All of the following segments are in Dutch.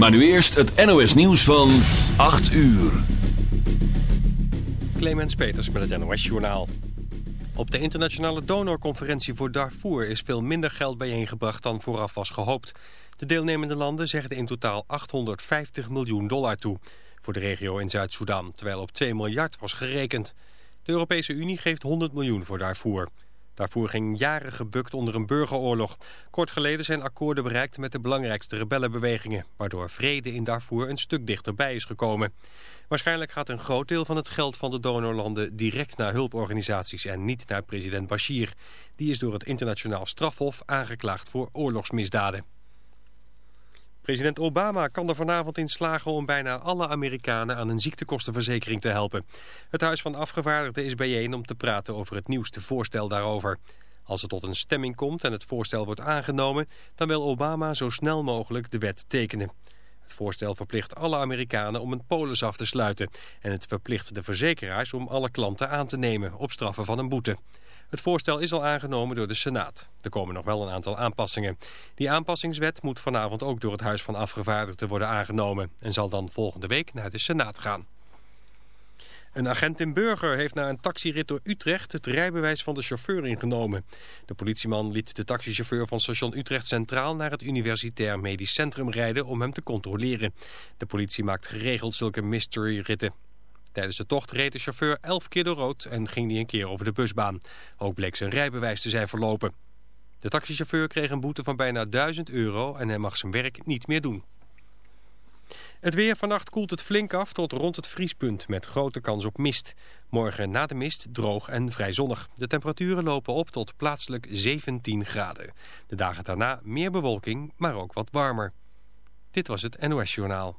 Maar nu eerst het NOS nieuws van 8 uur. Clemens Peters met het NOS Journaal. Op de internationale donorconferentie voor Darfur is veel minder geld bijeengebracht dan vooraf was gehoopt. De deelnemende landen zeggen in totaal 850 miljoen dollar toe voor de regio in Zuid-Soedan, terwijl op 2 miljard was gerekend. De Europese Unie geeft 100 miljoen voor Darfur. Darfur ging jaren gebukt onder een burgeroorlog. Kort geleden zijn akkoorden bereikt met de belangrijkste rebellenbewegingen, waardoor vrede in Darfur een stuk dichterbij is gekomen. Waarschijnlijk gaat een groot deel van het geld van de donorlanden direct naar hulporganisaties en niet naar president Bashir. Die is door het internationaal strafhof aangeklaagd voor oorlogsmisdaden. President Obama kan er vanavond in slagen om bijna alle Amerikanen aan een ziektekostenverzekering te helpen. Het Huis van Afgevaardigden is bijeen om te praten over het nieuwste voorstel daarover. Als het tot een stemming komt en het voorstel wordt aangenomen, dan wil Obama zo snel mogelijk de wet tekenen. Het voorstel verplicht alle Amerikanen om een polis af te sluiten en het verplicht de verzekeraars om alle klanten aan te nemen op straffen van een boete. Het voorstel is al aangenomen door de Senaat. Er komen nog wel een aantal aanpassingen. Die aanpassingswet moet vanavond ook door het Huis van Afgevaardigden worden aangenomen... en zal dan volgende week naar de Senaat gaan. Een agent in Burger heeft na een taxirit door Utrecht het rijbewijs van de chauffeur ingenomen. De politieman liet de taxichauffeur van station Utrecht Centraal naar het Universitair Medisch Centrum rijden om hem te controleren. De politie maakt geregeld zulke mystery ritten. Tijdens de tocht reed de chauffeur elf keer door rood en ging hij een keer over de busbaan. Ook bleek zijn rijbewijs te zijn verlopen. De taxichauffeur kreeg een boete van bijna 1000 euro en hij mag zijn werk niet meer doen. Het weer vannacht koelt het flink af tot rond het vriespunt met grote kans op mist. Morgen na de mist droog en vrij zonnig. De temperaturen lopen op tot plaatselijk 17 graden. De dagen daarna meer bewolking, maar ook wat warmer. Dit was het NOS Journaal.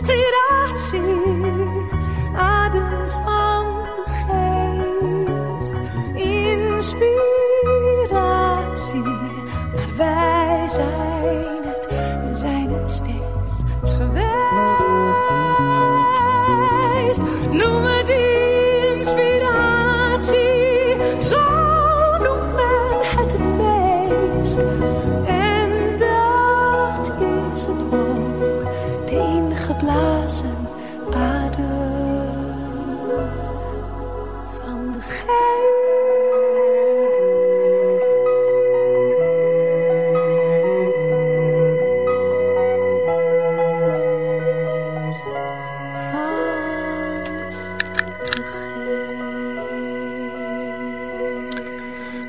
Inspiratie, adem van de geest. Inspiratie, maar wij zijn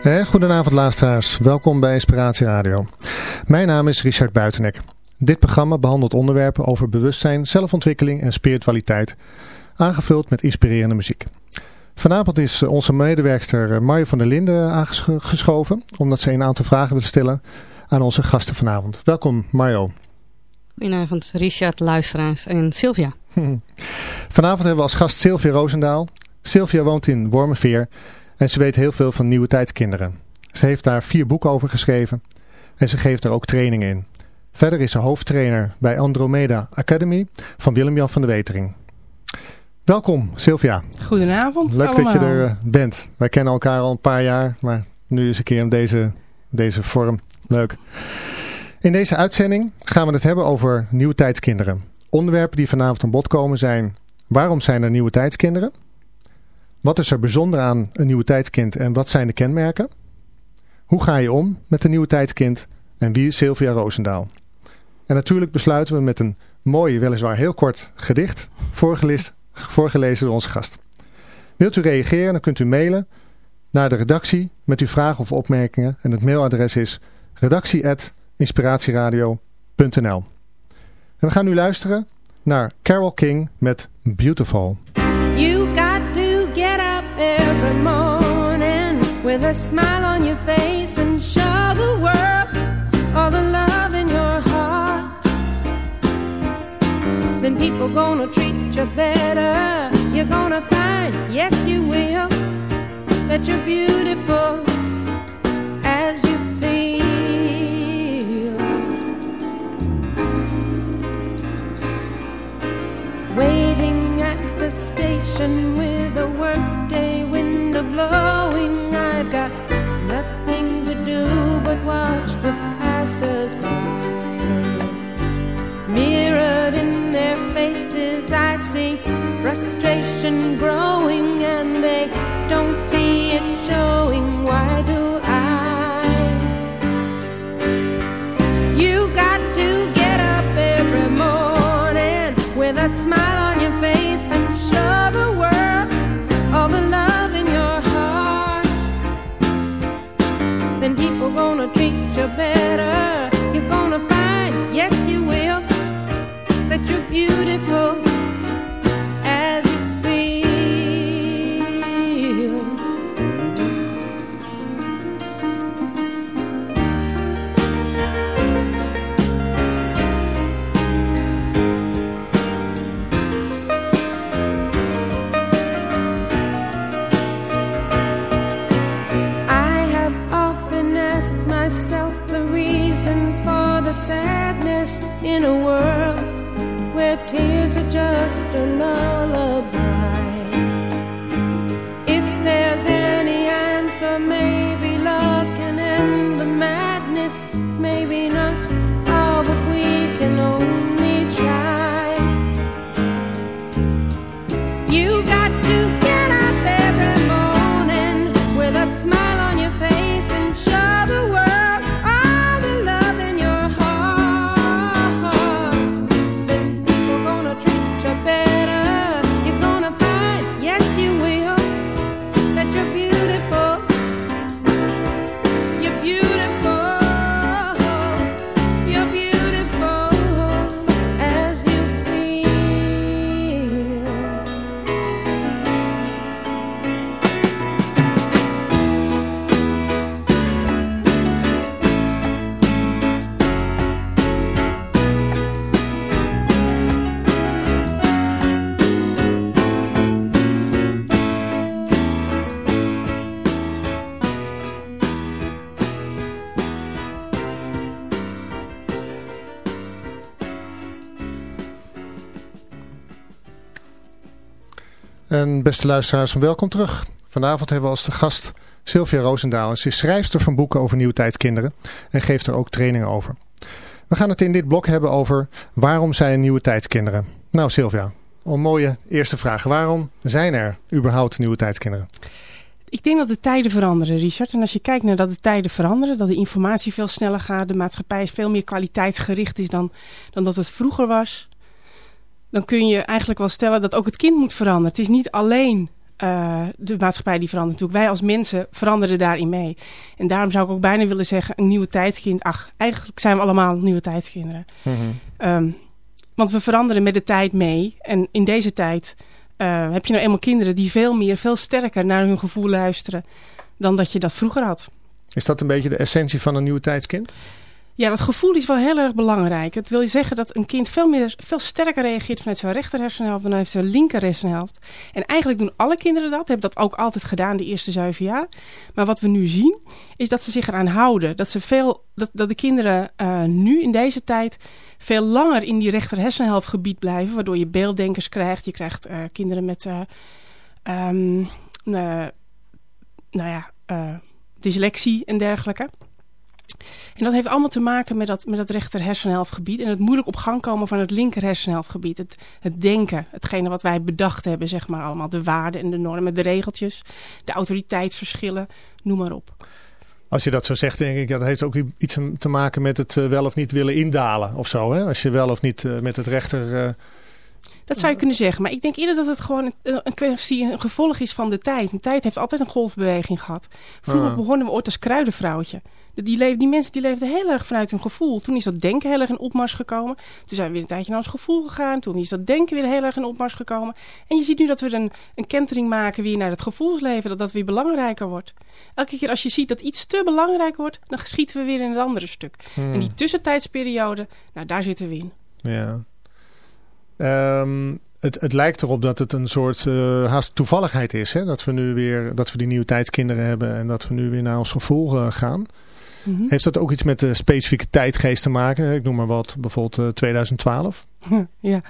Eh, goedenavond luisteraars, welkom bij Inspiratie Radio. Mijn naam is Richard Buitenek. Dit programma behandelt onderwerpen over bewustzijn, zelfontwikkeling en spiritualiteit, aangevuld met inspirerende muziek. Vanavond is onze medewerkster eh, Mario van der Linden aangeschoven, omdat ze een aantal vragen wil stellen aan onze gasten vanavond. Welkom Mario. Goedenavond Richard, luisteraars en Sylvia. Vanavond hebben we als gast Sylvia Roosendaal. Sylvia woont in Wormerveer en ze weet heel veel van nieuwe tijdskinderen. Ze heeft daar vier boeken over geschreven en ze geeft er ook trainingen in. Verder is ze hoofdtrainer bij Andromeda Academy van Willem-Jan van de Wetering. Welkom Sylvia. Goedenavond Leuk dat je er eh, bent. Wij kennen elkaar al een paar jaar, maar nu is een keer in deze, deze vorm. Leuk. In deze uitzending gaan we het hebben over nieuwe tijdskinderen. Onderwerpen die vanavond aan bod komen zijn... Waarom zijn er nieuwe tijdskinderen? Wat is er bijzonder aan een nieuwe tijdskind en wat zijn de kenmerken? Hoe ga je om met een nieuwe tijdskind en wie is Sylvia Roosendaal? En natuurlijk besluiten we met een mooi, weliswaar heel kort gedicht, voorgelezen, door onze gast. Wilt u reageren, dan kunt u mailen naar de redactie met uw vragen of opmerkingen. En het mailadres is redactie.inspiratieradio.nl En we gaan nu luisteren naar Carol King met Beautiful. Smile on your face and show the world all the love in your heart. Then people gonna treat you better. You're gonna find, yes you will, that you're beautiful as you feel. Waiting at the station with a workday window blowing. Watch the passers by. Mirrored in their faces, I see frustration growing, and they don't see En beste luisteraars, welkom terug. Vanavond hebben we als de gast Sylvia Roosendaal. En ze is schrijfster van boeken over nieuwe tijdskinderen en geeft er ook trainingen over. We gaan het in dit blok hebben over waarom zijn nieuwe tijdskinderen. Nou Sylvia, een mooie eerste vraag. Waarom zijn er überhaupt nieuwe tijdskinderen? Ik denk dat de tijden veranderen, Richard. En als je kijkt naar dat de tijden veranderen, dat de informatie veel sneller gaat, de maatschappij veel meer kwaliteitsgericht is dan, dan dat het vroeger was, dan kun je eigenlijk wel stellen dat ook het kind moet veranderen. Het is niet alleen uh, de maatschappij die verandert natuurlijk. Wij als mensen veranderen daarin mee. En daarom zou ik ook bijna willen zeggen, een nieuwe tijdskind. Ach, eigenlijk zijn we allemaal nieuwe tijdskinderen. Mm um, want we veranderen met de tijd mee. En in deze tijd uh, heb je nou eenmaal kinderen die veel meer, veel sterker naar hun gevoel luisteren dan dat je dat vroeger had. Is dat een beetje de essentie van een nieuwe tijdskind? Ja, dat gevoel is wel heel erg belangrijk. Het wil je zeggen dat een kind veel, meer, veel sterker reageert vanuit zijn rechter hersenhelft dan vanuit zijn linker hersenhelft. En eigenlijk doen alle kinderen dat, hebben dat ook altijd gedaan de eerste zeven jaar. Maar wat we nu zien, is dat ze zich eraan houden. Dat, ze veel, dat, dat de kinderen uh, nu in deze tijd veel langer in die rechter hersenhelftgebied blijven. Waardoor je beelddenkers krijgt. Je krijgt uh, kinderen met, uh, um, nou ja, dyslexie en dergelijke. En dat heeft allemaal te maken met dat, met dat rechter hersenhelftgebied. En het moeilijk op gang komen van het linker hersenhelftgebied. Het, het denken, hetgene wat wij bedacht hebben, zeg maar allemaal. De waarden en de normen, de regeltjes, de autoriteitsverschillen, noem maar op. Als je dat zo zegt, denk ik, dat heeft ook iets te maken met het wel of niet willen indalen of zo. Hè? Als je wel of niet met het rechter... Uh... Dat zou je kunnen zeggen. Maar ik denk eerder dat het gewoon een, een kwestie, een gevolg is van de tijd. De tijd heeft altijd een golfbeweging gehad. Vroeger ah. begonnen we ooit als kruidenvrouwtje. Die, leven, die mensen die leefden heel erg vanuit hun gevoel. Toen is dat denken heel erg in opmars gekomen. Toen zijn we weer een tijdje naar ons gevoel gegaan. Toen is dat denken weer heel erg in opmars gekomen. En je ziet nu dat we een, een kentering maken weer naar het gevoelsleven. Dat dat weer belangrijker wordt. Elke keer als je ziet dat iets te belangrijk wordt, dan schieten we weer in het andere stuk. Hmm. En die tussentijdsperiode, nou daar zitten we in. Ja. Um, het, het lijkt erop dat het een soort uh, haast toevalligheid is. Hè? Dat we nu weer dat we die nieuwe tijdskinderen hebben en dat we nu weer naar ons gevoel uh, gaan. Mm -hmm. Heeft dat ook iets met de specifieke tijdgeest te maken? Ik noem maar wat, bijvoorbeeld uh, 2012. Ja.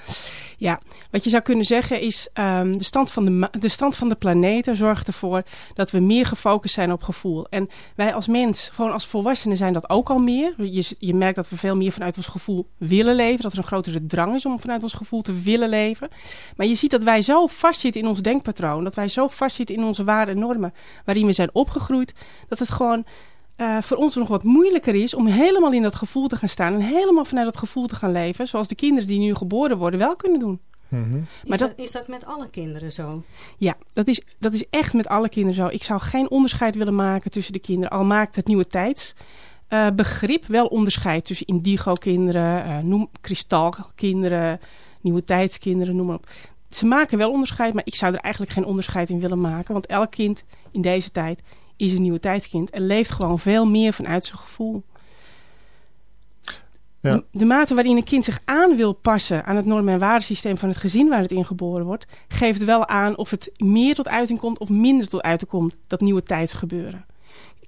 ja, wat je zou kunnen zeggen is um, de, stand van de, de stand van de planeten zorgt ervoor dat we meer gefocust zijn op gevoel. En wij als mens, gewoon als volwassenen zijn dat ook al meer. Je, je merkt dat we veel meer vanuit ons gevoel willen leven. Dat er een grotere drang is om vanuit ons gevoel te willen leven. Maar je ziet dat wij zo vastzitten in ons denkpatroon. Dat wij zo vastzitten in onze waarden en normen waarin we zijn opgegroeid. Dat het gewoon uh, voor ons nog wat moeilijker is om helemaal in dat gevoel te gaan staan. En helemaal vanuit dat gevoel te gaan leven. Zoals de kinderen die nu geboren worden wel kunnen doen. Mm -hmm. is, dat, dat, is dat met alle kinderen zo? Ja, dat is, dat is echt met alle kinderen zo. Ik zou geen onderscheid willen maken tussen de kinderen. Al maakt het nieuwe tijds uh, begrip wel onderscheid tussen indigo-kinderen, uh, noem kristalkinderen, nieuwe tijdskinderen, noem maar op. Ze maken wel onderscheid, maar ik zou er eigenlijk geen onderscheid in willen maken. Want elk kind in deze tijd is een nieuwe tijdskind en leeft gewoon veel meer vanuit zijn gevoel. Ja. De mate waarin een kind zich aan wil passen aan het norm- en waardesysteem van het gezin waar het in geboren wordt, geeft wel aan of het meer tot uiting komt of minder tot uiting komt, dat nieuwe tijdsgebeuren.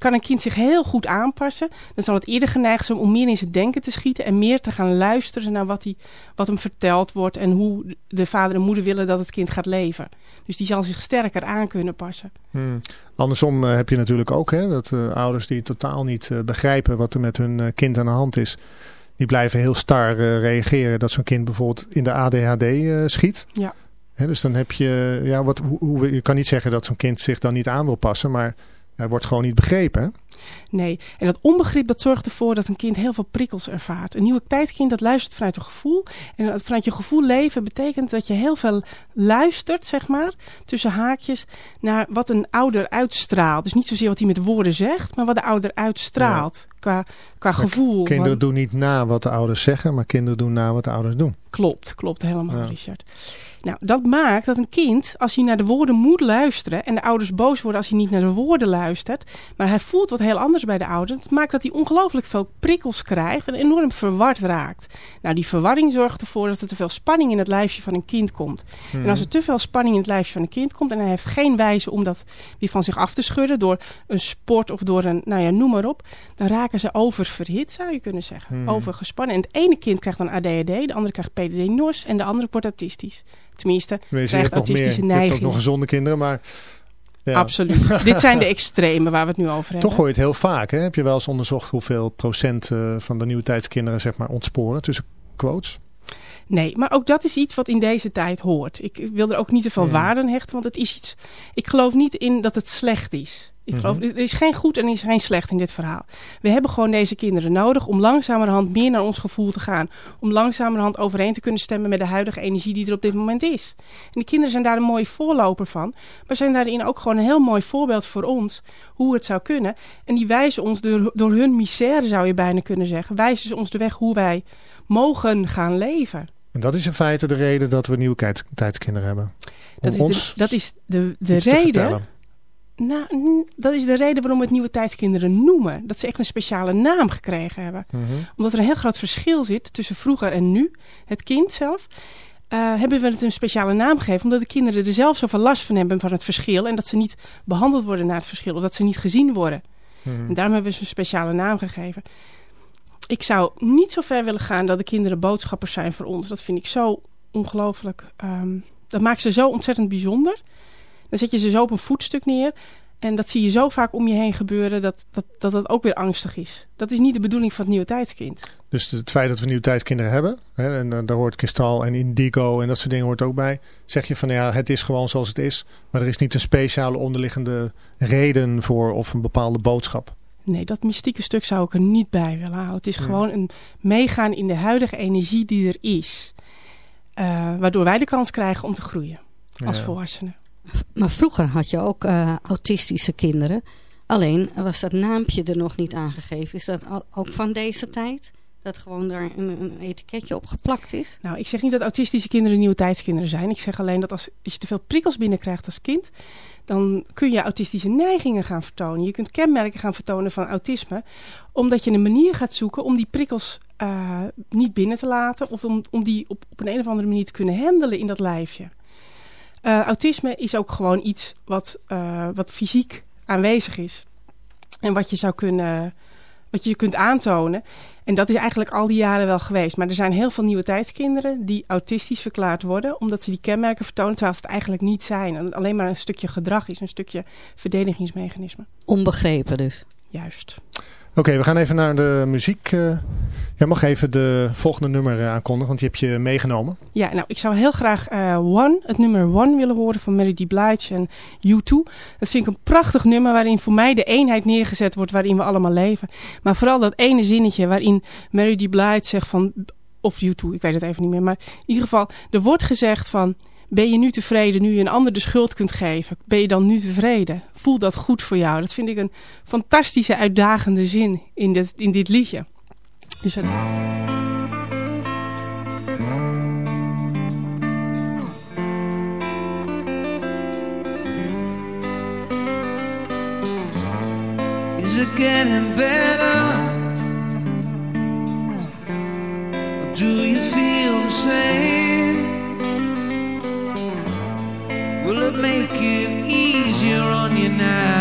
Kan een kind zich heel goed aanpassen, dan zal het eerder geneigd zijn om meer in zijn denken te schieten en meer te gaan luisteren naar wat, hij, wat hem verteld wordt en hoe de vader en moeder willen dat het kind gaat leven. Dus die zal zich sterker aan kunnen passen. Hmm. Andersom uh, heb je natuurlijk ook hè, dat uh, ouders die totaal niet uh, begrijpen wat er met hun kind aan de hand is. Die blijven heel star reageren dat zo'n kind bijvoorbeeld in de ADHD schiet. Ja. Hè, dus dan heb je, ja, wat, hoe, hoe, je kan niet zeggen dat zo'n kind zich dan niet aan wil passen, maar hij wordt gewoon niet begrepen. Nee, en dat onbegrip dat zorgt ervoor dat een kind heel veel prikkels ervaart. Een nieuwe tijdkind dat luistert vanuit een gevoel. En vanuit je gevoel leven betekent dat je heel veel luistert, zeg maar, tussen haakjes, naar wat een ouder uitstraalt. Dus niet zozeer wat hij met woorden zegt, maar wat de ouder uitstraalt ja. qua, qua maar gevoel. Kinderen Want... doen niet na wat de ouders zeggen, maar kinderen doen na wat de ouders doen. Klopt, klopt helemaal, ja. Richard. Nou, dat maakt dat een kind, als hij naar de woorden moet luisteren... en de ouders boos worden als hij niet naar de woorden luistert... maar hij voelt wat heel anders bij de ouders... dat maakt dat hij ongelooflijk veel prikkels krijgt... en enorm verward raakt. Nou, die verwarring zorgt ervoor dat er te veel spanning in het lijfje van een kind komt. Hmm. En als er te veel spanning in het lijfje van een kind komt... en hij heeft geen wijze om dat weer van zich af te schudden... door een sport of door een, nou ja, noem maar op... dan raken ze oververhit, zou je kunnen zeggen. Hmm. Overgespannen. En het ene kind krijgt dan ADHD, de andere krijgt PDD-NOS... en de andere wordt autistisch. Tenminste, krijgt meer, autistische je hebt ook nog gezonde kinderen, maar... Ja. Absoluut. Dit zijn de extremen waar we het nu over hebben. Toch hoor je het heel vaak. Hè? Heb je wel eens onderzocht hoeveel procent uh, van de nieuwe tijdskinderen zeg maar, ontsporen tussen quotes? Nee, maar ook dat is iets wat in deze tijd hoort. Ik wil er ook niet te veel Ja. waarde aan hechten, want het is iets... Ik geloof niet in dat het slecht is. Ik geloof, er is geen goed en er is geen slecht in dit verhaal. We hebben gewoon deze kinderen nodig om langzamerhand meer naar ons gevoel te gaan. Om langzamerhand overeen te kunnen stemmen met de huidige energie die er op dit moment is. En die kinderen zijn daar een mooie voorloper van. Maar zijn daarin ook gewoon een heel mooi voorbeeld voor ons hoe het zou kunnen. En die wijzen ons door, door hun misère, zou je bijna kunnen zeggen, wijzen ze ons de weg hoe wij mogen gaan leven. En dat is in feite de reden dat we nieuwe tijd, tijdskinderen hebben. Om Dat is de, dat is de, de reden. Nou, dat is de reden waarom we het nieuwe tijdskinderen noemen. Dat ze echt een speciale naam gekregen hebben. Mhm. Omdat er een heel groot verschil zit tussen vroeger en nu. Het kind zelf. eh, hebben we het een speciale naam gegeven. Omdat de kinderen er zelf zoveel last van hebben van het verschil. En dat ze niet behandeld worden naar het verschil. Of dat ze niet gezien worden. Mhm. En daarom hebben we ze een speciale naam gegeven. Ik zou niet zo ver willen gaan dat de kinderen boodschappers zijn voor ons. Dat vind ik zo ongelooflijk. ehm, dat maakt ze zo ontzettend bijzonder. Dan zet je ze zo op een voetstuk neer. En dat zie je zo vaak om je heen gebeuren dat dat, dat het ook weer angstig is. Dat is niet de bedoeling van het nieuwe tijdskind. Dus het feit dat we nieuwe tijdskinderen hebben, hè, en eh, daar hoort kristal en indigo en dat soort dingen hoort ook bij. Zeg je van ja, het is gewoon zoals het is, maar er is niet een speciale onderliggende reden voor of een bepaalde boodschap. Nee, dat mystieke stuk zou ik er niet bij willen halen. Het is gewoon een meegaan in de huidige energie die er is. Eh, waardoor wij de kans krijgen om te groeien als Ja. volwassenen. Maar vroeger had je ook eh, autistische kinderen. Alleen was dat naampje er nog niet aangegeven. Is dat ook van deze tijd? Dat gewoon daar een, etiketje op geplakt is? Nou, ik zeg niet dat autistische kinderen nieuwe tijdskinderen zijn. Ik zeg alleen dat als, als je te veel prikkels binnenkrijgt als kind... dan kun je autistische neigingen gaan vertonen. Je kunt kenmerken gaan vertonen van autisme... omdat je een manier gaat zoeken om die prikkels eh, niet binnen te laten... of om, om die op, op een, een of andere manier te kunnen handelen in dat lijfje. Eh, autisme is ook gewoon iets wat, eh, wat fysiek aanwezig is. En wat je zou kunnen... wat je kunt aantonen... En dat is eigenlijk al die jaren wel geweest. Maar er zijn heel veel nieuwe tijdskinderen die autistisch verklaard worden. Omdat ze die kenmerken vertonen terwijl ze het eigenlijk niet zijn. En het alleen maar een stukje gedrag is. Een stukje verdedigingsmechanisme. Onbegrepen dus. Juist. Oké, we gaan even naar de muziek. eh. Jij mag even de volgende nummer eh, aankondigen, want die heb je meegenomen. Ja, nou, ik zou heel graag eh, One, het nummer One willen horen van Mary D. Blige en U2. Dat vind ik een prachtig nummer waarin voor mij de eenheid neergezet wordt waarin we allemaal leven. Maar vooral dat ene zinnetje waarin Mary D. Blige zegt van, of U2, ik weet het even niet meer. Maar in ieder geval, er wordt gezegd van, ben je nu tevreden nu je een ander de schuld kunt geven? Ben je dan nu tevreden? Voel dat goed voor jou? Dat vind ik een fantastische, uitdagende zin in dit, in dit liedje. Dus het... Is it getting better? Do you feel the same? Make it easier on you now?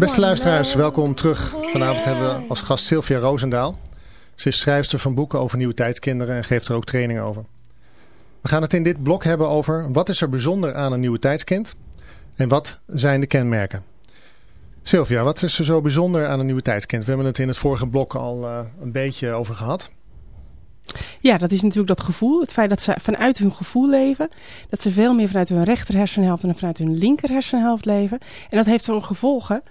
Beste luisteraars, welkom terug. Vanavond hebben we als gast Sylvia Roosendaal. Ze is schrijfster van boeken over nieuwe tijdskinderen en geeft er ook training over. We gaan het in dit blok hebben over wat is er bijzonder aan een nieuwe tijdskind en wat zijn de kenmerken. Sylvia, wat is er zo bijzonder aan een nieuwe tijdskind? We hebben het in het vorige blok al eh, een beetje over gehad. Ja, dat is natuurlijk dat gevoel. Het feit dat ze vanuit hun gevoel leven. Dat ze veel meer vanuit hun rechter hersenhelft dan vanuit hun linker hersenhelft leven. En dat heeft voor gevolgen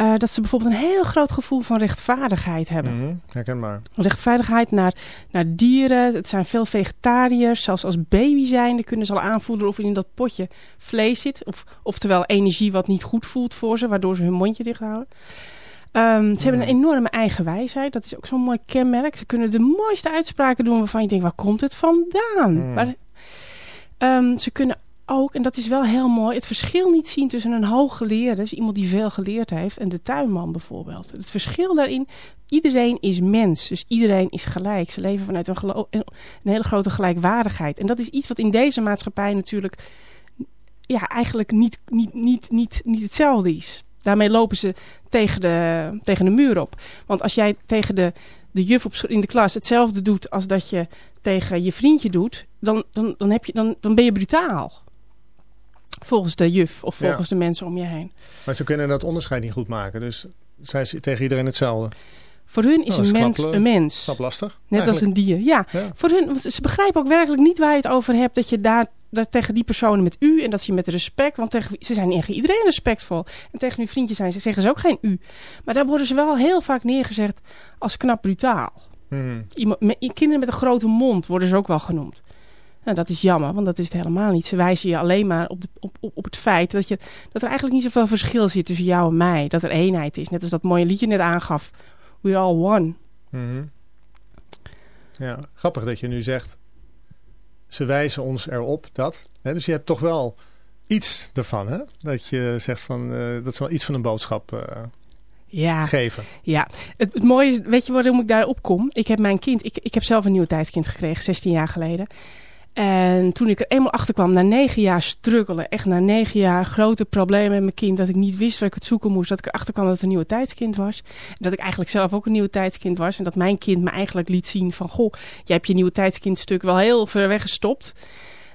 eh, dat ze bijvoorbeeld een heel groot gevoel van rechtvaardigheid hebben. Mhm, herkenbaar. Rechtvaardigheid naar, naar dieren. Het zijn veel vegetariërs. Zelfs als baby zijn, dan kunnen ze al aanvoelen of in dat potje vlees zit. Of, oftewel energie wat niet goed voelt voor ze, waardoor ze hun mondje dicht houden. Ehm, ze hebben een enorme eigen wijsheid. Dat is ook zo'n mooi kenmerk. Ze kunnen de mooiste uitspraken doen waarvan je denkt, waar komt het vandaan? Mm. Maar, ehm, ze kunnen ook, en dat is wel heel mooi, het verschil niet zien tussen een hooggeleerde, dus iemand die veel geleerd heeft, en de tuinman bijvoorbeeld. Het verschil daarin, iedereen is mens, dus iedereen is gelijk. Ze leven vanuit een een hele grote gelijkwaardigheid. En dat is iets wat in deze maatschappij natuurlijk ja, eigenlijk niet, niet, niet, niet, niet hetzelfde is. Daarmee lopen ze tegen de, tegen de muur op. Want als jij tegen de, de juf op, in de klas hetzelfde doet als dat je tegen je vriendje doet, dan, dan, dan, heb je, dan, dan ben je brutaal. Volgens de juf of Ja. volgens de mensen om je heen. Maar ze kunnen dat onderscheid niet goed maken. Dus zij is tegen iedereen hetzelfde. Voor hun is Nou, een dat mens knap, een mens. Snap lastig. Net als een dier. Ja, Ja. voor hun, want ze begrijpen ook werkelijk niet waar je het over hebt. Dat je daar dat tegen die personen met u en dat je met respect. Want tegen, ze zijn tegen iedereen respectvol. En tegen hun vriendjes zijn ze, zeggen ze ook geen u. Maar daar worden ze wel heel vaak neergezet als knap brutaal. Iemand, met, kinderen met een grote mond worden ze ook wel genoemd. Nou, dat is jammer, want dat is het helemaal niet. Ze wijzen je alleen maar op, de, op, op, op het feit dat, je, dat er eigenlijk niet zoveel verschil zit tussen jou en mij. Dat er eenheid is. Net als dat mooie liedje net aangaf. We're all one. Mhm. Ja, grappig dat je nu zegt. Ze wijzen ons erop dat. Hè, dus je hebt toch wel iets ervan, hè? Dat je zegt van eh, dat ze wel iets van een boodschap eh, Ja. geven. Ja, het, het mooie is, weet je waarom ik daarop kom? Ik heb mijn kind, ik, ik heb zelf een nieuwe tijdskind gekregen, 16 jaar geleden. En toen ik er eenmaal achter kwam, na negen jaar struggelen, echt na negen jaar grote problemen met mijn kind, dat ik niet wist waar ik het zoeken moest, dat ik erachter kwam dat het een nieuwe tijdskind was. En dat ik eigenlijk zelf ook een nieuwe tijdskind was. En dat mijn kind me eigenlijk liet zien van, goh, jij hebt je nieuwe tijdskindsstuk wel heel ver weg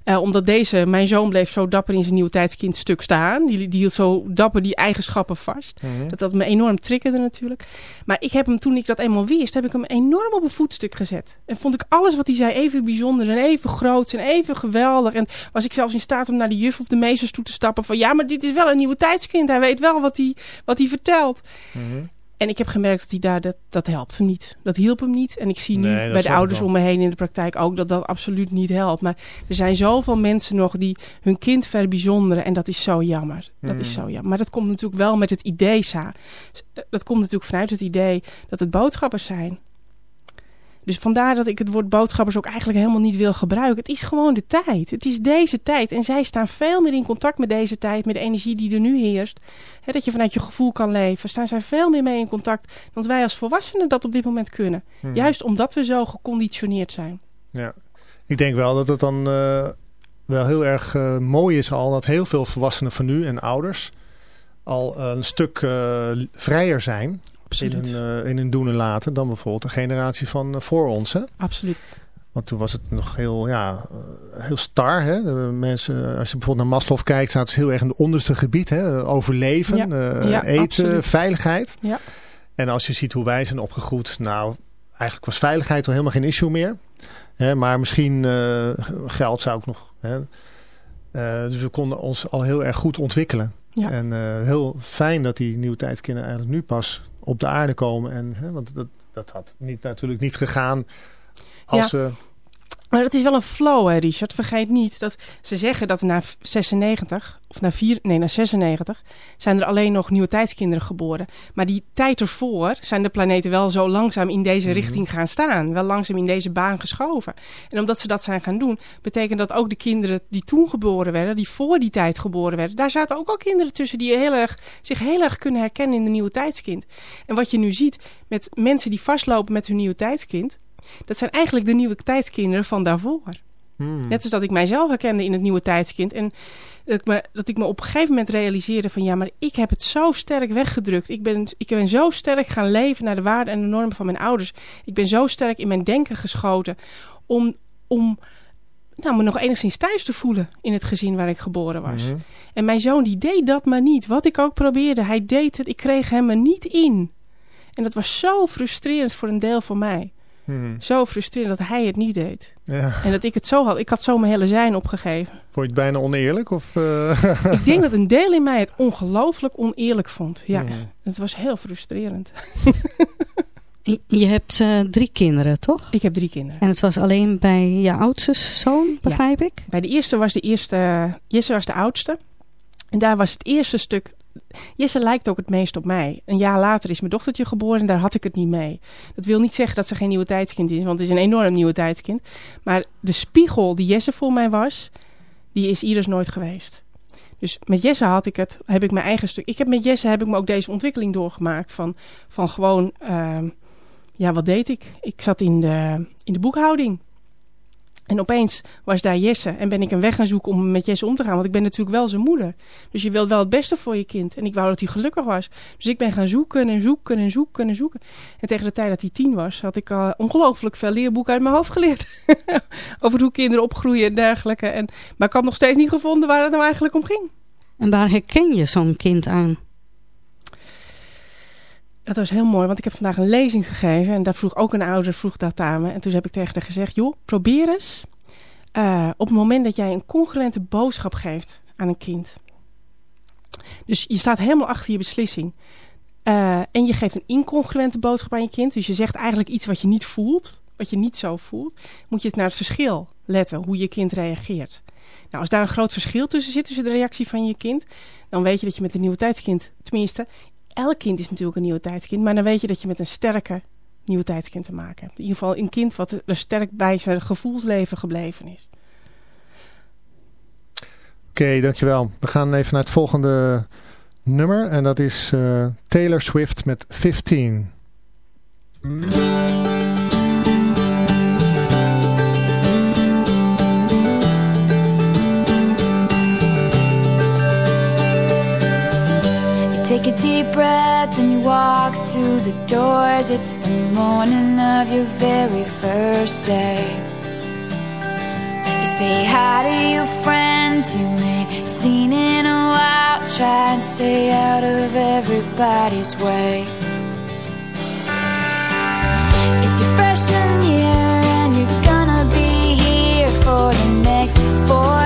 Eh, omdat deze, mijn zoon bleef zo dapper in zijn nieuwe tijdskind stuk staan. Die, die hield zo dapper die eigenschappen vast. Mhm. Dat dat me enorm triggerde natuurlijk. Maar ik heb hem, toen ik dat eenmaal wist, heb ik hem enorm op een voetstuk gezet. En vond ik alles wat hij zei even bijzonder en even groot en even geweldig. En was ik zelfs in staat om naar de juf of de meesters toe te stappen van... ja, maar dit is wel een nieuwe tijdskind. Hij weet wel wat hij, wat hij vertelt. Mhm. En ik heb gemerkt dat hij daar, dat, dat helpt hem niet. Dat hielp hem niet. En ik zie nu Nee, bij de ouders om me heen in de praktijk ook dat dat absoluut niet helpt. Maar er zijn zoveel mensen nog die hun kind verbijzonderen. En dat is zo jammer. Dat is Hmm. zo jammer. Maar dat komt natuurlijk wel met het idee, Sa. Dat komt natuurlijk vanuit het idee dat het boodschappers zijn. Dus vandaar dat ik het woord boodschappers ook eigenlijk helemaal niet wil gebruiken. Het is gewoon de tijd. Het is deze tijd. En zij staan veel meer in contact met deze tijd, met de energie die er nu heerst. Dat je vanuit je gevoel kan leven. Staan zij veel meer mee in contact dan wij als volwassenen dat op dit moment kunnen. Mhm. Juist omdat we zo geconditioneerd zijn. Ja. Ik denk wel dat het dan eh, wel heel erg eh, mooi is al dat heel veel volwassenen van nu en ouders al een stuk eh, vrijer zijn in hun, eh, in hun doen en laten dan bijvoorbeeld de generatie van eh, voor ons. Hè? Absoluut. Want toen was het nog heel, ja, eh, heel star. Hè? Mensen, als je bijvoorbeeld naar Maslow kijkt, zaten ze heel erg in het onderste gebied. Hè? Overleven, Ja. Ja, eten, absoluut. veiligheid. Ja. En als je ziet hoe wij zijn opgegroeid, nou, eigenlijk was veiligheid al helemaal geen issue meer. Hè? Maar misschien geld zou ook nog. Hè? Dus we konden ons al heel erg goed ontwikkelen. En heel fijn dat die nieuwe tijdskinderen eigenlijk nu pas op de aarde komen. En, hè, want dat, dat had niet, natuurlijk niet gegaan als Ja. ze... Maar het is wel een flow, hè, Richard. Vergeet niet dat ze zeggen dat na 96, of na, 4, nee, na 96, zijn er alleen nog nieuwe tijdskinderen geboren. Maar die tijd ervoor zijn de planeten wel zo langzaam in deze Mhm. richting gaan staan. Wel langzaam in deze baan geschoven. En omdat ze dat zijn gaan doen, betekent dat ook de kinderen die toen geboren werden, die voor die tijd geboren werden, daar zaten ook al kinderen tussen die heel erg, zich heel erg kunnen herkennen in de nieuwe tijdskind. En wat je nu ziet met mensen die vastlopen met hun nieuwe tijdskind, dat zijn eigenlijk de nieuwe tijdskinderen van daarvoor. Hmm. Net als dat ik mijzelf herkende in het nieuwe tijdskind. En dat ik, me, dat ik me op een gegeven moment realiseerde van... ja, maar ik heb het zo sterk weggedrukt. Ik ben, ik ben zo sterk gaan leven naar de waarden en de normen van mijn ouders. Ik ben zo sterk in mijn denken geschoten... om, om nou, me nog enigszins thuis te voelen in het gezin waar ik geboren was. Mhm. En mijn zoon die deed dat maar niet. Wat ik ook probeerde, hij deed het. Ik kreeg hem er niet in. En dat was zo frustrerend voor een deel van mij. Mhm. Zo frustrerend dat hij het niet deed. Ja. En dat ik het zo had. Ik had zo mijn hele zijn opgegeven. Vond je het bijna oneerlijk? Of, eh? ik denk dat een deel in mij het ongelooflijk oneerlijk vond. Ja, Mhm. het was heel frustrerend. Je- Je hebt eh, drie kinderen, toch? Ik heb drie kinderen. En het was alleen bij je oudste zoon, begrijp ik? Bij de eerste was de eerste... Jesse was de oudste. En daar was het eerste stuk... Jesse lijkt ook het meest op mij. Een jaar later is mijn dochtertje geboren en daar had ik het niet mee. Dat wil niet zeggen dat ze geen nieuwe tijdskind is, want het is een enorm nieuwe tijdskind. Maar de spiegel die Jesse voor mij was, die is Iris nooit geweest. Dus met Jesse had ik het, heb ik mijn eigen stuk. Ik heb met Jesse heb ik me ook deze ontwikkeling doorgemaakt van, van gewoon, ehm, ja, wat deed ik? Ik zat in de, in de boekhouding. En opeens was daar Jesse en ben ik een weg gaan zoeken om met Jesse om te gaan. Want ik ben natuurlijk wel zijn moeder. Dus je wilt wel het beste voor je kind. En ik wou dat hij gelukkig was. Dus ik ben gaan zoeken en zoeken en zoeken en zoeken. En tegen de tijd dat hij tien was, had ik uh, ongelooflijk veel leerboeken uit mijn hoofd geleerd. Over hoe kinderen opgroeien en dergelijke. En, maar ik had nog steeds niet gevonden waar het nou eigenlijk om ging. En waar herken je zo'n kind aan? Dat was heel mooi, want ik heb vandaag een lezing gegeven. En daar vroeg ook een ouder vroeg dat aan me. En toen heb ik tegen haar gezegd, joh, probeer eens. Uh, op het moment dat jij een congruente boodschap geeft aan een kind. Dus je staat helemaal achter je beslissing. Uh, en je geeft een incongruente boodschap aan je kind. Dus je zegt eigenlijk iets wat je niet voelt. Wat je niet zo voelt. Moet je het naar het verschil letten. Hoe je kind reageert. Nou, als daar een groot verschil tussen zit. Tussen de reactie van je kind. Dan weet je dat je met een nieuwe tijdskind. Tenminste, elk kind is natuurlijk een nieuwe tijdskind. Maar dan weet je dat je met een sterke nieuwe tijdskind te maken hebt. In ieder geval een kind wat er sterk bij zijn gevoelsleven gebleven is. Oké, dankjewel. We gaan even naar het volgende nummer. En dat is uh, Taylor Swift met 15. breath and you walk through the doors. It's the morning of your very first day. You say hi to your friends you ain't seen in a while. Try and stay out of everybody's way. It's your freshman year, and you're gonna be here for the next four.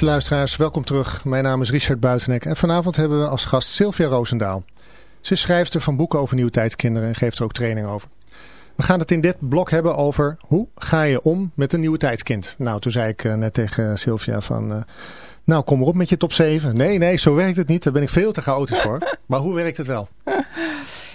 Luisteraars, welkom terug. Mijn naam is Richard Buitenek en vanavond hebben we als gast Sylvia Roosendaal. Ze is schrijfster van boeken over nieuwe nieuwtijdskinderen en geeft er ook training over. We gaan het in dit blok hebben over hoe ga je om met een nieuwe tijdskind. Nou, toen zei ik eh, net tegen Sylvia van... Eh, nou, kom erop met je top 7. Nee, nee, zo werkt het niet. Daar ben ik veel te chaotisch voor. Maar hoe werkt het wel?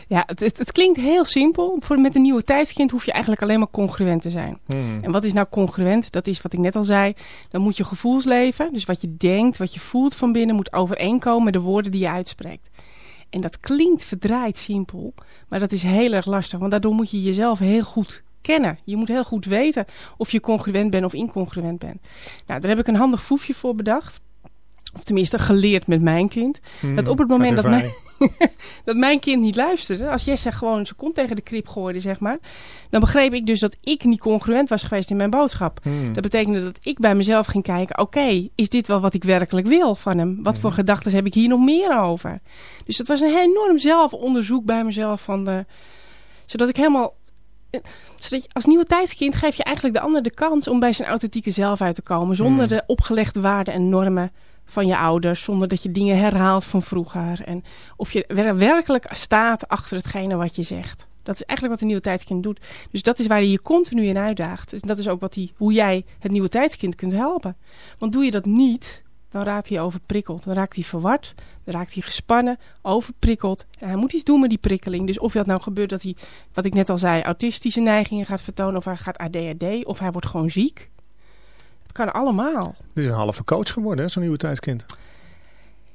Ja, het, het, het klinkt heel simpel. Voor, met een nieuwe tijdskind hoef je eigenlijk alleen maar congruent te zijn. Hmm. En wat is nou congruent? Dat is wat ik net al zei. Dan moet je gevoelsleven, dus wat je denkt, wat je voelt van binnen, moet overeenkomen met de woorden die je uitspreekt. En dat klinkt verdraaid simpel, maar dat is heel erg lastig. Want daardoor moet je jezelf heel goed kennen. Je moet heel goed weten of je congruent bent of incongruent bent. Nou, daar heb ik een handig foefje voor bedacht. Of tenminste geleerd met mijn kind. Hmm. Dat op het moment dat mijn, dat mijn kind niet luisterde, als Jesse gewoon zijn kont tegen de krip gooide, zeg maar, dan begreep ik dus dat ik niet congruent was geweest in mijn boodschap. Hmm. Dat betekende dat ik bij mezelf ging kijken, oké, is dit wel wat ik werkelijk wil van hem? Wat voor gedachten heb ik hier nog meer over? Dus dat was een enorm zelfonderzoek bij mezelf, van de, zodat ik helemaal... eh, Zodat je, als nieuwe tijdskind geef je eigenlijk de ander de kans om bij zijn authentieke zelf uit te komen. Zonder Hmm. de opgelegde waarden en normen van je ouders. Zonder dat je dingen herhaalt van vroeger. En of je wer- werkelijk staat achter hetgene wat je zegt. Dat is eigenlijk wat een nieuwe tijdskind doet. Dus dat is waar je je continu in uitdaagt. Dus dat is ook wat die, hoe jij het nieuwe tijdskind kunt helpen. Want doe je dat niet, dan raakt hij overprikkeld. Dan raakt hij verward, dan raakt hij gespannen, overprikkeld. En hij moet iets doen met die prikkeling. Dus of dat nou gebeurt dat hij, wat ik net al zei, autistische neigingen gaat vertonen... of hij gaat ADHD, of hij wordt gewoon ziek. Kan allemaal. Het is een halve coach geworden, zo'n nieuwe tijdskind.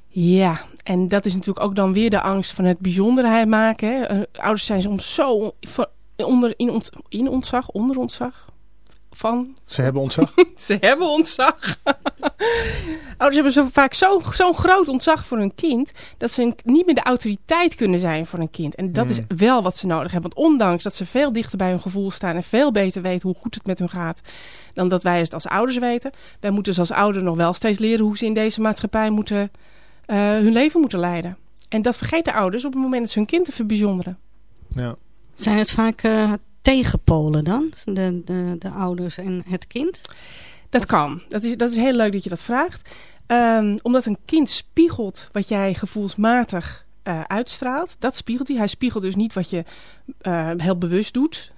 Ja, en dat is natuurlijk ook dan weer de angst van het bijzonderheid maken. Hè. Eh, Ouders zijn soms zo onder, in, ont, in ontzag, onder ontzag. Van, Ze hebben ontzag. ze hebben ontzag. Ouders hebben zo vaak zo- zo'n groot ontzag voor hun kind... dat ze een- niet meer de autoriteit kunnen zijn voor een kind. En dat Mm. is wel wat ze nodig hebben. Want ondanks dat ze veel dichter bij hun gevoel staan... en veel beter weten hoe goed het met hun gaat... dan dat wij het als ouders weten. Wij moeten dus als ouder nog wel steeds leren... hoe ze in deze maatschappij moeten, eh, hun leven moeten leiden. En dat vergeten ouders op het moment dat ze hun kind te verbijzonderen. Ja. Zijn het vaak eh, tegenpolen dan? De, de, de ouders en het kind? Dat kan. Dat is, dat is heel leuk dat je dat vraagt. Ehm, omdat een kind spiegelt wat jij gevoelsmatig eh, uitstraalt. Dat spiegelt hij. Hij spiegelt dus niet wat je eh, heel bewust doet.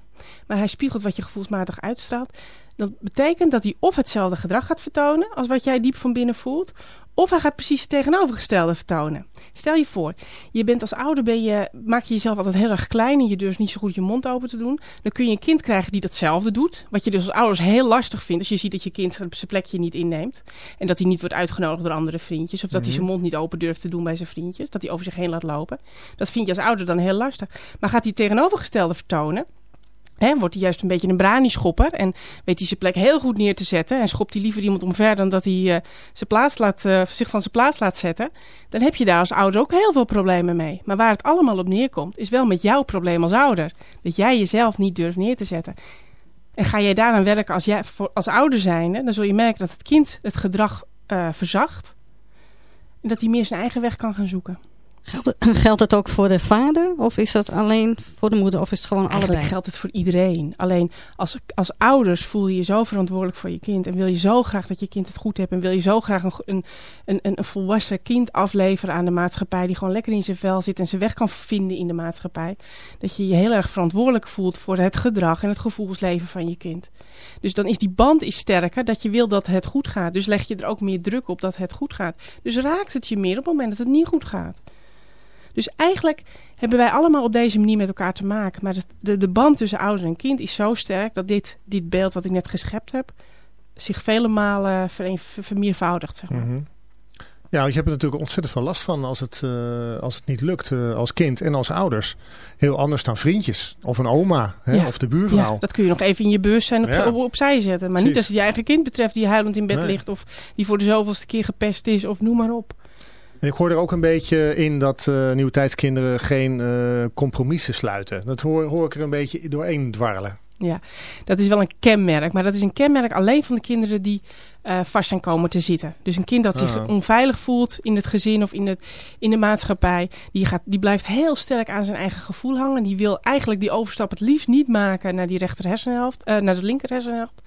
Maar hij spiegelt wat je gevoelsmatig uitstraalt. Dat betekent dat hij of hetzelfde gedrag gaat vertonen als wat jij diep van binnen voelt. Of hij gaat precies het tegenovergestelde vertonen. Stel je voor, je bent als ouder, ben je, maak je jezelf altijd heel erg klein en je durft niet zo goed je mond open te doen. Dan kun je een kind krijgen die datzelfde doet. Wat je dus als ouders heel lastig vindt als je ziet dat je kind zijn plekje niet inneemt. En dat hij niet wordt uitgenodigd door andere vriendjes. Of dat hij zijn mond niet open durft te doen bij zijn vriendjes. Dat hij over zich heen laat lopen. Dat vind je als ouder dan heel lastig. Maar gaat hij het tegenovergestelde vertonen... Wordt hij juist een beetje een brani-schopper en weet hij zijn plek heel goed neer te zetten en schopt hij liever iemand omver dan dat hij eh, zijn plaats laat, eh, zich van zijn plaats laat zetten, dan heb je daar als ouder ook heel veel problemen mee. Maar waar het allemaal op neerkomt, is wel met jouw probleem als ouder. Dat jij jezelf niet durft neer te zetten. En ga jij daaraan werken als, jij, voor, als ouder zijnde, dan zul je merken dat het kind het gedrag eh, verzacht en dat hij meer zijn eigen weg kan gaan zoeken. Geldt, geldt het ook voor de vader? Of is dat alleen voor de moeder? Of is het gewoon Eigenlijk allebei? geldt het voor iedereen. Alleen als, als ouders voel je je zo verantwoordelijk voor je kind. En wil je zo graag dat je kind het goed hebt. En wil je zo graag een, een, een een volwassen kind afleveren aan de maatschappij. Die gewoon lekker in zijn vel zit en zijn weg kan vinden in de maatschappij. Dat je je heel erg verantwoordelijk voelt voor het gedrag en het gevoelsleven van je kind. Dus dan is die band is sterker dat je wil dat het goed gaat. Dus leg je er ook meer druk op dat het goed gaat. Dus raakt het je meer op het moment dat het niet goed gaat. Dus eigenlijk hebben wij allemaal op deze manier met elkaar te maken. Maar de, de band tussen ouder en kind is zo sterk dat dit, dit beeld wat ik net geschept heb, zich vele malen vermeervoudigt. Zeg maar. Mhm. Ja, je hebt er natuurlijk ontzettend veel last van als het, eh, als het niet lukt eh, als kind en als ouders. Heel anders dan vriendjes of een oma hè, Ja. of de buurvrouw. Ja, dat kun je nog even in je bewustzijn op, Ja. op, opzij zetten. Maar niet als het je eigen kind betreft die huilend in bed Nee. ligt. Of die voor de zoveelste keer gepest is. Of noem maar op. En ik hoor er ook een beetje in dat eh nieuwe tijdskinderen geen eh, compromissen sluiten. Dat hoor, hoor ik er een beetje doorheen dwarrelen. Ja, dat is wel een kenmerk. Maar dat is een kenmerk alleen van de kinderen die eh, vast zijn komen te zitten. Dus een kind dat zich Ah. onveilig voelt in het gezin of in, het, in de maatschappij. Die, gaat, die blijft heel sterk aan zijn eigen gevoel hangen. Die wil eigenlijk die overstap het liefst niet maken naar die rechter hersenhelft, eh, naar de linker hersenhelft.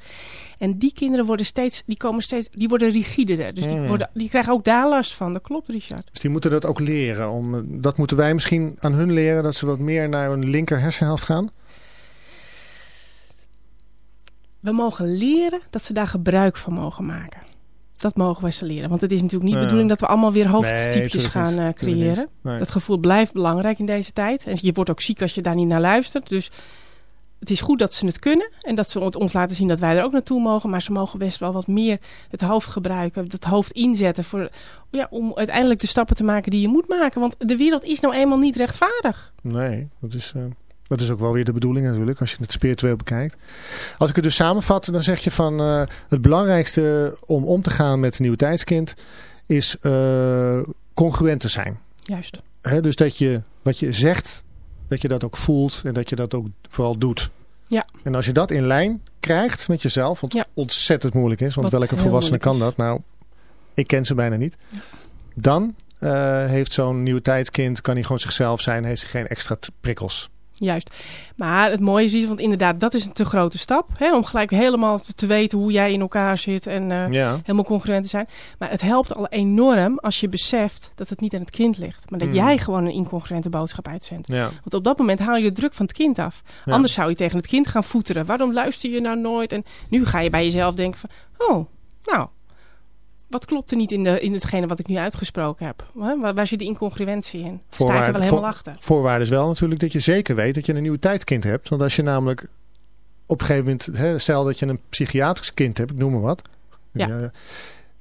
En die kinderen worden steeds, die komen steeds, die worden rigider. Dus die, worden, die krijgen ook daar last van. Dat klopt, Richard. Dus die moeten dat ook leren. Om, eh, dat moeten wij misschien aan hun leren. Dat ze wat meer naar hun linker hersenhelft gaan. We mogen leren dat ze daar gebruik van mogen maken. Dat mogen wij ze leren. Want het is natuurlijk niet de bedoeling dat we allemaal weer hoofdtypjes Nee, gaan eh, creëren. Nee. Dat gevoel blijft belangrijk in deze tijd. En je wordt ook ziek als je daar niet naar luistert. Dus het is goed dat ze het kunnen. En dat ze ons laten zien dat wij er ook naartoe mogen. Maar ze mogen best wel wat meer het hoofd gebruiken. Het hoofd inzetten. Voor, ja, om uiteindelijk de stappen te maken die je moet maken. Want de wereld is nou eenmaal niet rechtvaardig. Nee, dat is, eh, dat is ook wel weer de bedoeling natuurlijk, als je het spiritueel bekijkt. Als ik het dus samenvat, dan zeg je van eh, het belangrijkste om om te gaan met een nieuw tijdskind is eh, congruent te zijn. Juist. Hè, dus dat je wat je zegt, dat je dat ook voelt en dat je dat ook vooral doet. Ja. En als je dat in lijn krijgt met jezelf, wat Ja. ontzettend moeilijk is, want Wat welke volwassene kan dat? Nou, ik ken ze bijna niet. Dan eh, heeft zo'n nieuw tijdskind, kan hij gewoon zichzelf zijn, heeft hij geen extra prikkels. Juist. Maar het mooie is, want inderdaad, dat is een te grote stap. Hè, om gelijk helemaal te- te weten hoe jij in elkaar zit en eh, Ja. helemaal congruent te zijn. Maar het helpt al enorm als je beseft dat het niet aan het kind ligt. Maar dat Mm. jij gewoon een incongruente boodschap uitzendt. Ja. Want op dat moment haal je de druk van het kind af. Ja. Anders zou je tegen het kind gaan voeteren. Waarom luister je nou nooit? En nu ga je bij jezelf denken van... Oh, nou, wat klopt er niet in, de, in hetgene wat ik nu uitgesproken heb? Waar, waar zit de incongruentie in? Sta ik er wel helemaal achter? Voorwaarde is wel natuurlijk dat je zeker weet dat je een nieuw tijdskind hebt. Want als je namelijk op een gegeven moment, hè, stel dat je een psychiatrisch kind hebt, ik noem maar wat. Ja.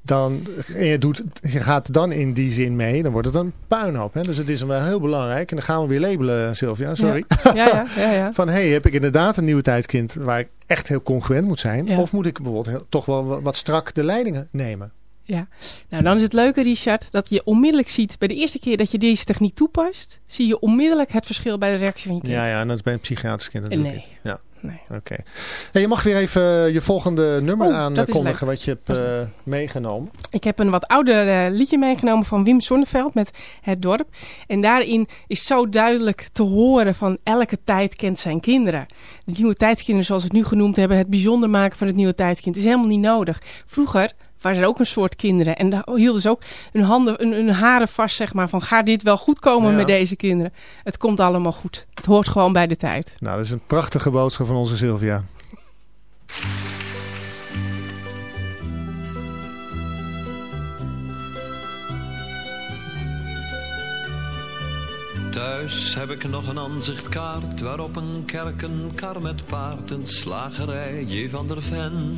Dan, en je, doet, je gaat dan in die zin mee, dan wordt het een puinhoop. Hè? Dus het is wel heel belangrijk. En dan gaan we weer labelen, Sylvia, sorry. Ja, ja, ja. ja. Van, hey, heb ik inderdaad een nieuw tijdskind waar ik echt heel congruent moet zijn? Of moet ik bijvoorbeeld heel- toch wel wat strak de leidingen nemen? Ja, nou dan is het leuke, Richard, dat je onmiddellijk ziet bij de eerste keer dat je deze techniek toepast, zie je onmiddellijk het verschil bij de reactie van je kind. Ja, ja, en dat is bij een psychiatrisch kind natuurlijk. Nee. niet. Ja. Nee. Oké. Hey, je mag weer even eh, je volgende nummer Oh, aankondigen wat je hebt eh, meegenomen. Ik heb een wat ouder eh, liedje meegenomen van Wim Sonneveld met Het Dorp. En daarin is zo duidelijk te horen van elke tijd kent zijn kinderen. De nieuwe tijdskinderen, zoals we het nu genoemd hebben, het bijzonder maken van het nieuwe tijdskind, is helemaal niet nodig. Vroeger waren er ook een soort kinderen en daar hielden ze ook hun handen, hun, hun haren vast, zeg maar, van ga dit wel goed komen Ja. met deze kinderen. Het komt allemaal goed. Het hoort gewoon bij de tijd. Nou, dat is een prachtige boodschap van onze Sylvia. Thuis heb ik nog een aanzichtkaart waarop een kerk, een kar met paard, een slagerij, J. van der Ven.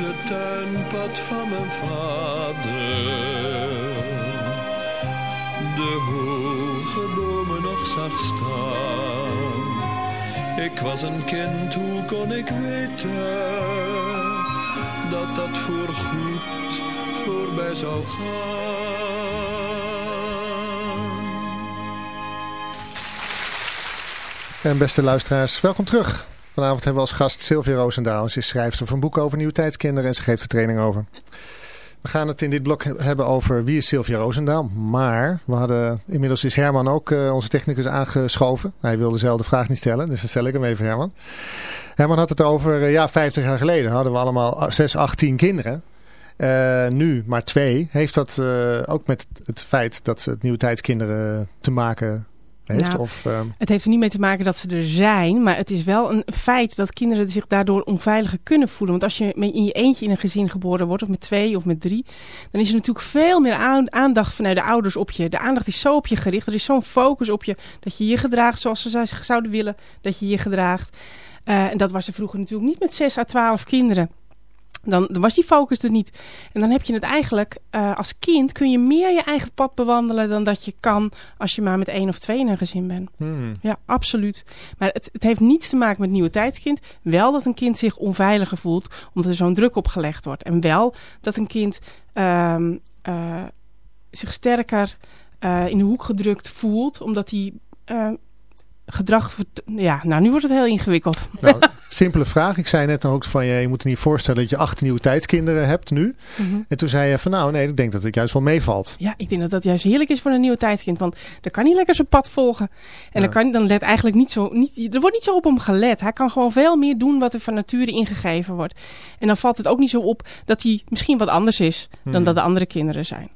langs het tuinpad van mijn vader de hoge bomen nog zag staan. Ik was een kind, hoe kon ik weten dat dat voorgoed voorbij zou gaan? En beste luisteraars, welkom terug. Vanavond hebben we als gast Sylvia Roosendaal. Ze is schrijfster van boek over nieuwtijdskinderen en ze geeft de training over. We gaan het in dit blok hebben over wie is Sylvia Roosendaal. Maar we hadden, inmiddels is Herman ook uh, onze technicus aangeschoven. Hij wilde dezelfde vraag niet stellen, dus dan stel ik hem even Herman. Herman had het over, uh, ja 50 jaar geleden hadden we allemaal 6, 8, 10 kinderen. Uh, nu maar twee. Heeft dat ook met het feit dat het nieuwtijdskinderen te maken heeft? Nou, of, uh... Het heeft er niet mee te maken dat ze er zijn, maar het is wel een feit dat kinderen zich daardoor onveiliger kunnen voelen. Want als je in je eentje in een gezin geboren wordt, of met twee of met drie, dan is er natuurlijk veel meer aandacht vanuit de ouders op je. De aandacht is zo op je gericht, er is zo'n focus op je dat je je gedraagt zoals ze zouden willen dat je je gedraagt. Uh, en dat was er vroeger natuurlijk niet met 6 à 12 kinderen. Dan, dan, was die focus er niet. En dan heb je het eigenlijk, uh, als kind kun je meer je eigen pad bewandelen dan dat je kan als je maar met één of twee in een gezin bent. Hmm. Ja, absoluut. Maar het, het, heeft niets te maken met nieuwe tijdskind. Wel dat een kind zich onveiliger voelt omdat er zo'n druk op gelegd wordt. En wel dat een kind uh, uh, zich sterker uh, in de hoek gedrukt voelt omdat hij gedrag... Ja, nou nu wordt het heel ingewikkeld. Nou, simpele vraag. Ik zei net ook van je, je moet je niet voorstellen dat je acht nieuwe tijdskinderen hebt nu. Mhm. Mm -hmm. En toen zei je van nou nee, ik denk dat het juist wel meevalt. Ja, ik denk dat dat juist heerlijk is voor een nieuw tijdskind. Want dan kan hij lekker zijn pad volgen. En ja. dan, kan, dan let eigenlijk niet zo... Niet, er wordt niet zo op hem gelet. Hij kan gewoon veel meer doen wat er van nature ingegeven wordt. En dan valt het ook niet zo op dat hij misschien wat anders is dan Mhm. mm. dat de andere kinderen zijn.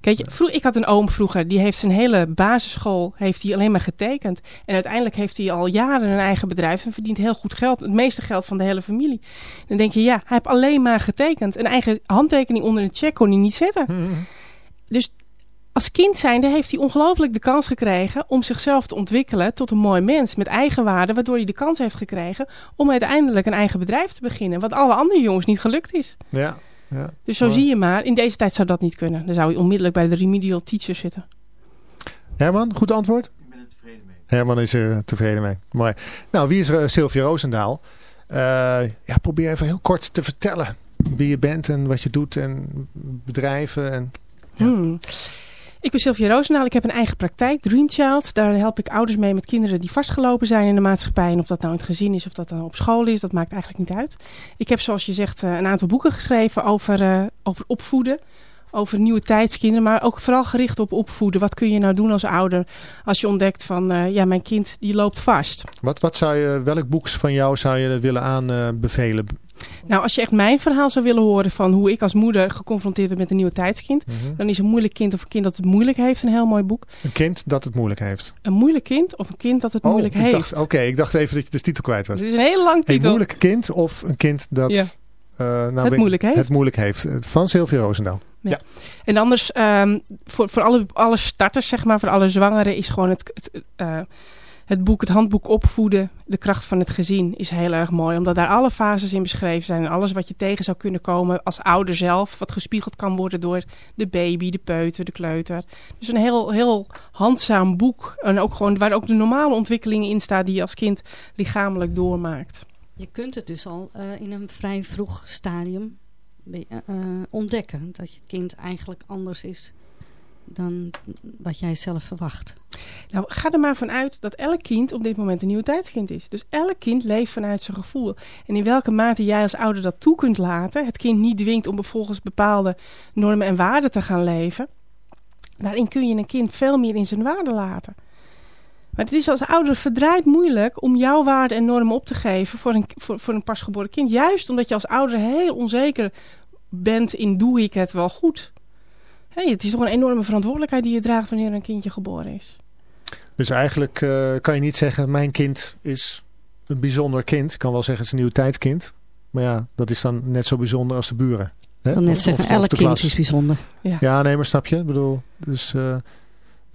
Kijk, vroeg, ik had een oom vroeger, die heeft zijn hele basisschool heeft hij alleen maar getekend. En uiteindelijk heeft hij al jaren een eigen bedrijf en verdient heel goed geld. Het meeste geld van de hele familie. Dan denk je, ja, hij heeft alleen maar getekend. Een eigen handtekening onder een check kon hij niet zetten. Hmm. Dus als kind zijnde heeft hij ongelooflijk de kans gekregen om zichzelf te ontwikkelen tot een mooi mens met eigenwaarde. Waardoor hij de kans heeft gekregen om uiteindelijk een eigen bedrijf te beginnen. Wat alle andere jongens niet gelukt is. Ja. Ja, dus zo maar... zie je maar, in deze tijd zou dat niet kunnen. Dan zou je onmiddellijk bij de remedial teacher zitten. Herman, goed antwoord? Ik ben er tevreden mee. Herman is er tevreden mee. Mooi. Nou, wie is er? Sylvia Roosendaal. Uh, ja, probeer even heel kort te vertellen wie je bent en wat je doet en bedrijven. En, ja. hmm. Ik ben Sylvia Roosendaal. Ik heb een eigen praktijk, Dreamchild. Daar help ik ouders mee met kinderen die vastgelopen zijn in de maatschappij. En of dat nou in het gezin is of dat dan op school is, dat maakt eigenlijk niet uit. Ik heb zoals je zegt een aantal boeken geschreven over, uh, over opvoeden. Over nieuwe tijdskinderen, maar ook vooral gericht op opvoeden. Wat kun je nou doen als ouder als je ontdekt van, uh, ja, mijn kind die loopt vast. Wat, wat zou je, welk boek van jou zou je willen aanbevelen? Nou, als je echt mijn verhaal zou willen horen van hoe ik als moeder geconfronteerd ben met een nieuwe tijdskind, mm -hmm. dan is een moeilijk kind of een kind dat het moeilijk heeft een heel mooi boek. Een kind dat het moeilijk heeft. Een moeilijk kind of een kind dat het oh, moeilijk ik heeft. Oké, okay, ik dacht even dat je de titel kwijt was. Het is een hele lang titel. Een moeilijk kind of een kind dat ja. uh, nou het, moeilijk heeft. het moeilijk heeft. Van Sylvia Roosendaal. Ja. ja. En anders, um, voor, voor alle, alle starters, zeg maar, voor alle zwangeren, is gewoon het, het, uh, het boek, het handboek opvoeden, de kracht van het gezin, is heel erg mooi. Omdat daar alle fases in beschreven zijn en alles wat je tegen zou kunnen komen als ouder zelf, wat gespiegeld kan worden door de baby, de peuter, de kleuter. Dus een heel, heel handzaam boek. En ook gewoon, waar ook de normale ontwikkelingen in staan die je als kind lichamelijk doormaakt. Je kunt het dus al uh, in een vrij vroeg stadium uh, ontdekken. Dat je kind eigenlijk anders is dan wat jij zelf verwacht. Nou, ga er maar vanuit dat elk kind op dit moment een nieuwe tijdskind is. Dus elk kind leeft vanuit zijn gevoel. En in welke mate jij als ouder dat toe kunt laten, het kind niet dwingt om volgens bepaalde normen en waarden te gaan leven, daarin kun je een kind veel meer in zijn waarde laten. Maar het is als ouder verdraaid moeilijk om jouw waarden en normen op te geven voor een, voor een pasgeboren kind. Juist omdat je als ouder heel onzeker bent in doe ik het wel goed. Hey, het is toch een enorme verantwoordelijkheid die je draagt wanneer een kindje geboren is. Dus eigenlijk eh, kan je niet zeggen, mijn kind is een bijzonder kind. Ik kan wel zeggen, het is een nieuw tijdskind. Maar ja, dat is dan net zo bijzonder als de buren. Hè? Ik wil net Of- zeggen, of- of elk kind klas. is bijzonder. Ja. Ja, nee, maar snap je? Ik bedoel, dus, eh,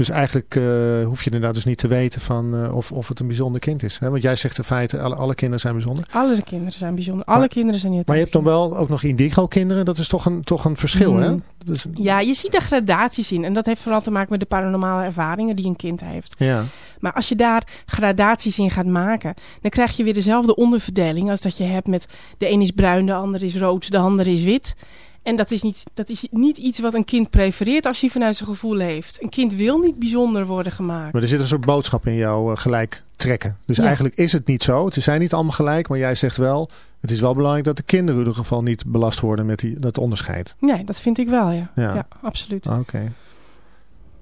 dus eigenlijk eh, hoef je inderdaad dus niet te weten van, eh, of, of het een bijzonder kind is. Hè? Want jij zegt in feite, alle, alle kinderen zijn bijzonder. Alle kinderen zijn bijzonder. Alle Maar- kinderen zijn niet Maar je hebt dan wel ook nog indigo-kinderen. Dat is toch een, toch een verschil, hè? Dus, Ja, je ziet daar gradaties in. En dat heeft vooral te maken met de paranormale ervaringen die een kind heeft. ja. Maar als je daar gradaties in gaat maken, dan krijg je weer dezelfde onderverdeling als dat je hebt met de een is bruin, de ander is rood, de ander is wit. En dat is, niet, dat is niet iets wat een kind prefereert als hij vanuit zijn gevoel heeft. Een kind wil niet bijzonder worden gemaakt. Maar er zit een soort boodschap in jou eh, gelijk trekken. Dus Ja. eigenlijk is het niet zo. Het zijn niet allemaal gelijk, maar jij zegt wel... het is wel belangrijk dat de kinderen in ieder geval niet belast worden met die, dat onderscheid. Nee, dat vind ik wel, ja. Ja. Ja, absoluut. Ah, Oké.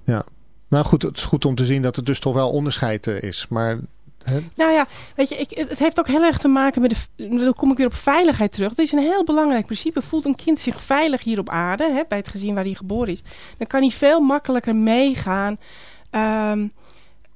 Ja. Nou goed, het is goed om te zien dat er dus toch wel onderscheid eh, is. Maar hè, Nou ja, weet je, ik, het heeft ook heel erg te maken met de. Dan kom ik weer op veiligheid terug. Dat is een heel belangrijk principe. Voelt een kind zich veilig hier op aarde, hè, bij het gezin waar hij geboren is, dan kan hij veel makkelijker meegaan. ehm,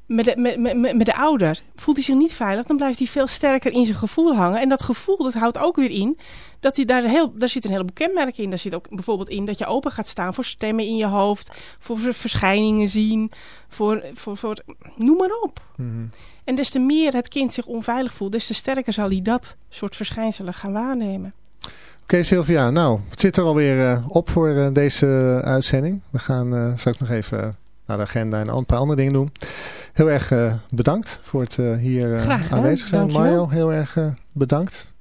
met, de, met, met, met de ouder. Voelt hij zich niet veilig, dan blijft hij veel sterker in zijn gevoel hangen. En dat gevoel, dat houdt ook weer in dat hij daar heel, daar zit een heleboel kenmerken in. Daar zit ook bijvoorbeeld in dat je open gaat staan voor stemmen in je hoofd, voor verschijningen zien, voor, voor, voor noem maar op. mhm. En des te meer het kind zich onveilig voelt, des te sterker zal hij dat soort verschijnselen gaan waarnemen. Oké Sylvia, nou het zit er alweer eh, op voor eh, deze uitzending. We gaan eh, straks nog even eh, naar de agenda en een paar andere dingen doen. Heel erg eh, bedankt voor het eh, hier eh, Graag gedaan, aanwezig zijn. dankjewel. Mario, heel erg eh, bedankt.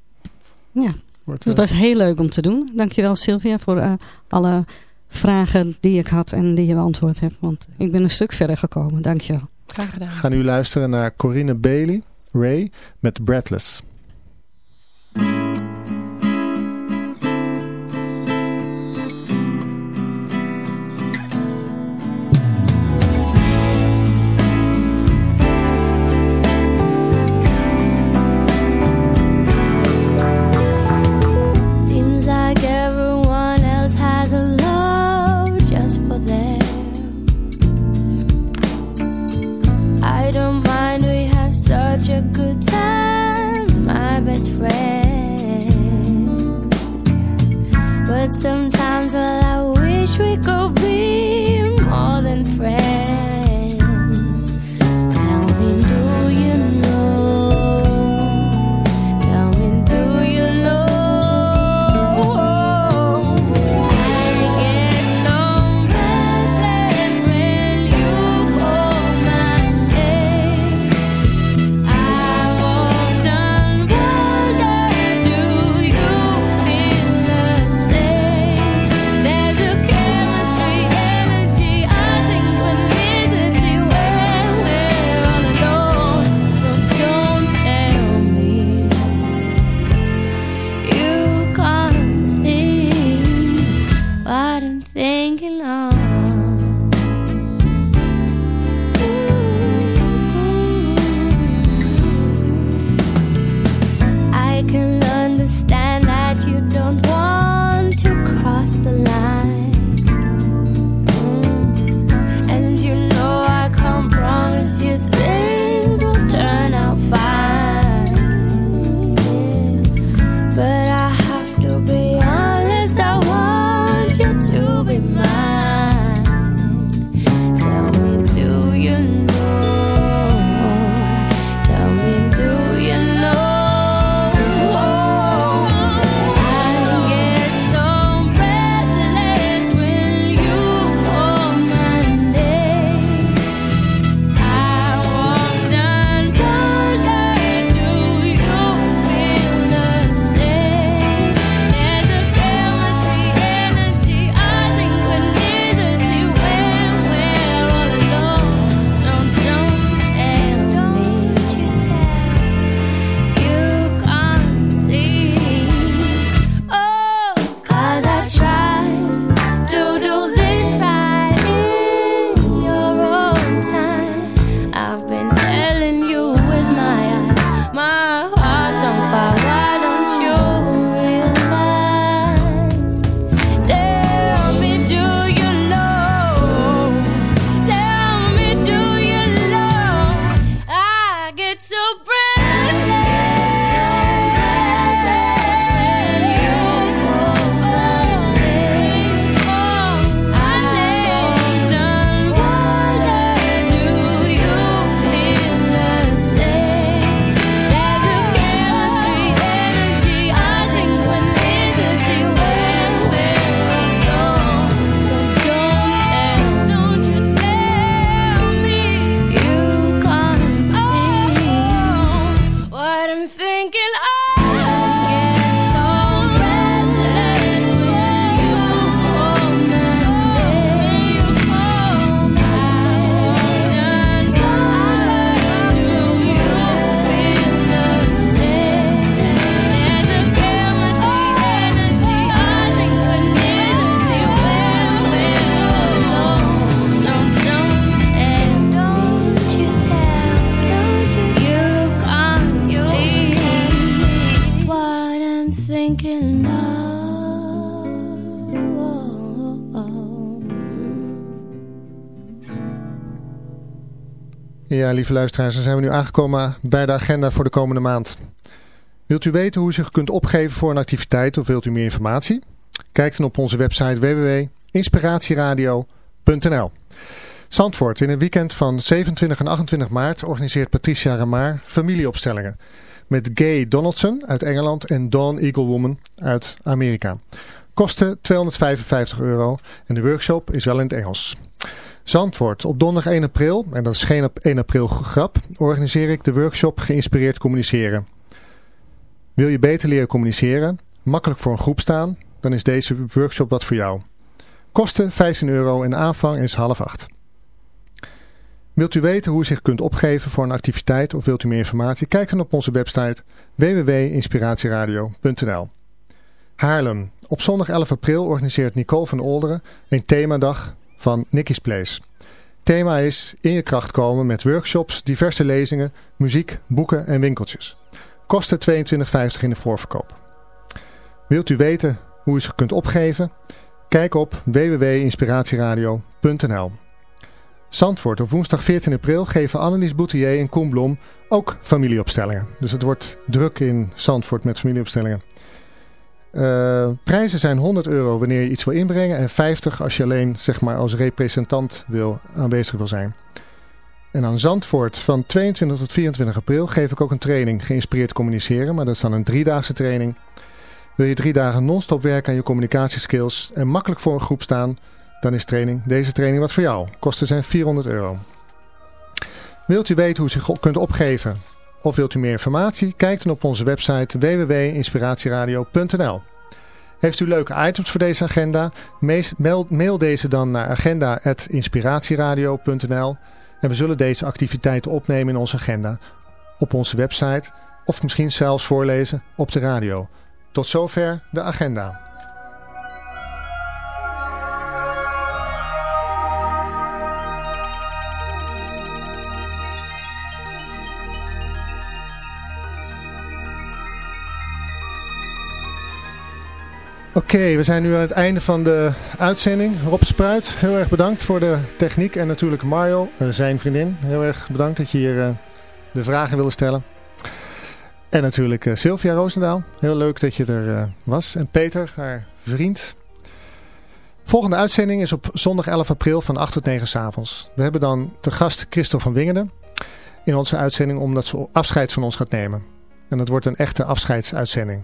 Ja, het, het eh, was heel leuk om te doen. Dankjewel Sylvia voor eh, alle vragen die ik had en die je beantwoord hebt. Want ik ben een stuk verder gekomen. Dankjewel. Graag gedaan. We gaan nu luisteren naar Corinne Bailey, Ray, met Breathless. Best friend. But sometimes, Lieve luisteraars, dan zijn we nu aangekomen bij de agenda voor de komende maand. Wilt u weten hoe u zich kunt opgeven voor een activiteit of wilt u meer informatie? Kijk dan op onze website www.inspiratieradio.nl Zandvoort, in het weekend van 27 en 28 maart organiseert Patricia Ramaar familieopstellingen. Met Gay Donaldson uit Engeland en Dawn Eaglewoman uit Amerika. Kosten 255 euro en de workshop is wel in het Engels. Zandvoort, op donderdag 1 april, en dat is geen 1 april grap, organiseer ik de workshop Geïnspireerd Communiceren. Wil je beter leren communiceren, makkelijk voor een groep staan, dan is deze workshop wat voor jou. Kosten 15 euro en aanvang is half acht. Wilt u weten hoe u zich kunt opgeven voor een activiteit of wilt u meer informatie? Kijk dan op onze website www.inspiratieradio.nl Haarlem. Op zondag 11 april organiseert Nicole van Olderen een themadag van Nicky's Place. Thema is in je kracht komen met workshops, diverse lezingen, muziek, boeken en winkeltjes. Kosten 22,50 in de voorverkoop. Wilt u weten hoe u zich kunt opgeven? Kijk op www.inspiratieradio.nl Zandvoort op woensdag 14 april geven Annelies Boutier en Koen Blom ook familieopstellingen. Dus het wordt druk in Zandvoort met familieopstellingen. Uh, prijzen zijn 100 euro wanneer je iets wil inbrengen en 50 als je alleen zeg maar, als representant wil, aanwezig wil zijn. En aan Zandvoort van 22 tot 24 april geef ik ook een training geïnspireerd communiceren. Maar dat is dan een driedaagse training. Wil je drie dagen non-stop werken aan je communicatieskills en makkelijk voor een groep staan, dan is training, deze training wat voor jou. Kosten zijn 400 euro. Wilt u weten hoe u zich kunt opgeven of wilt u meer informatie? Kijk dan op onze website www.inspiratieradio.nl Heeft u leuke items voor deze agenda? Mail deze dan naar agenda.inspiratieradio.nl En we zullen deze activiteiten opnemen in onze agenda op onze website of misschien zelfs voorlezen op de radio. Tot zover de agenda. Oké, we zijn nu aan het einde van de uitzending. Rob Spruit, heel erg bedankt voor de techniek. En natuurlijk Mario, eh, zijn vriendin. Heel erg bedankt dat je hier uh, de vragen wilde stellen. En natuurlijk uh, Sylvia Roosendaal. Heel leuk dat je er was. En Peter, haar vriend. Volgende uitzending is op zondag 11 april van 8 tot 9 s avonds. We hebben dan de gast Christel van Wingerden in onze uitzending omdat ze afscheid van ons gaat nemen. En dat wordt een echte afscheidsuitzending.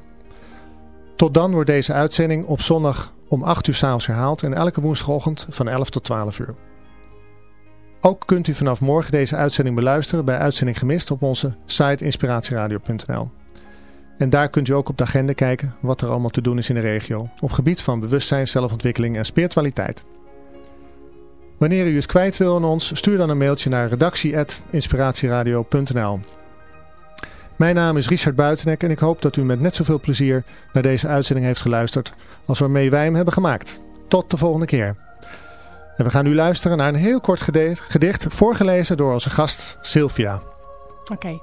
Tot dan wordt deze uitzending op zondag om 8 uur s'avonds herhaald en elke woensdagochtend van 11 tot 12 uur. Ook kunt u vanaf morgen deze uitzending beluisteren bij Uitzending Gemist op onze site inspiratieradio.nl. En daar kunt u ook op de agenda kijken wat er allemaal te doen is in de regio op gebied van bewustzijn, zelfontwikkeling en spiritualiteit. Wanneer u iets kwijt wil aan ons, stuur dan een mailtje naar redactie.inspiratieradio.nl. Mijn naam is Richard Buitenek en ik hoop dat u met net zoveel plezier naar deze uitzending heeft geluisterd als waarmee wij hem hebben gemaakt. Tot de volgende keer. En we gaan nu luisteren naar een heel kort gedicht voorgelezen door onze gast Sylvia. Oké.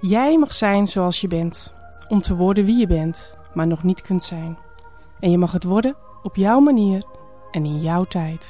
Jij mag zijn zoals je bent, om te worden wie je bent, maar nog niet kunt zijn. En je mag het worden op jouw manier en in jouw tijd.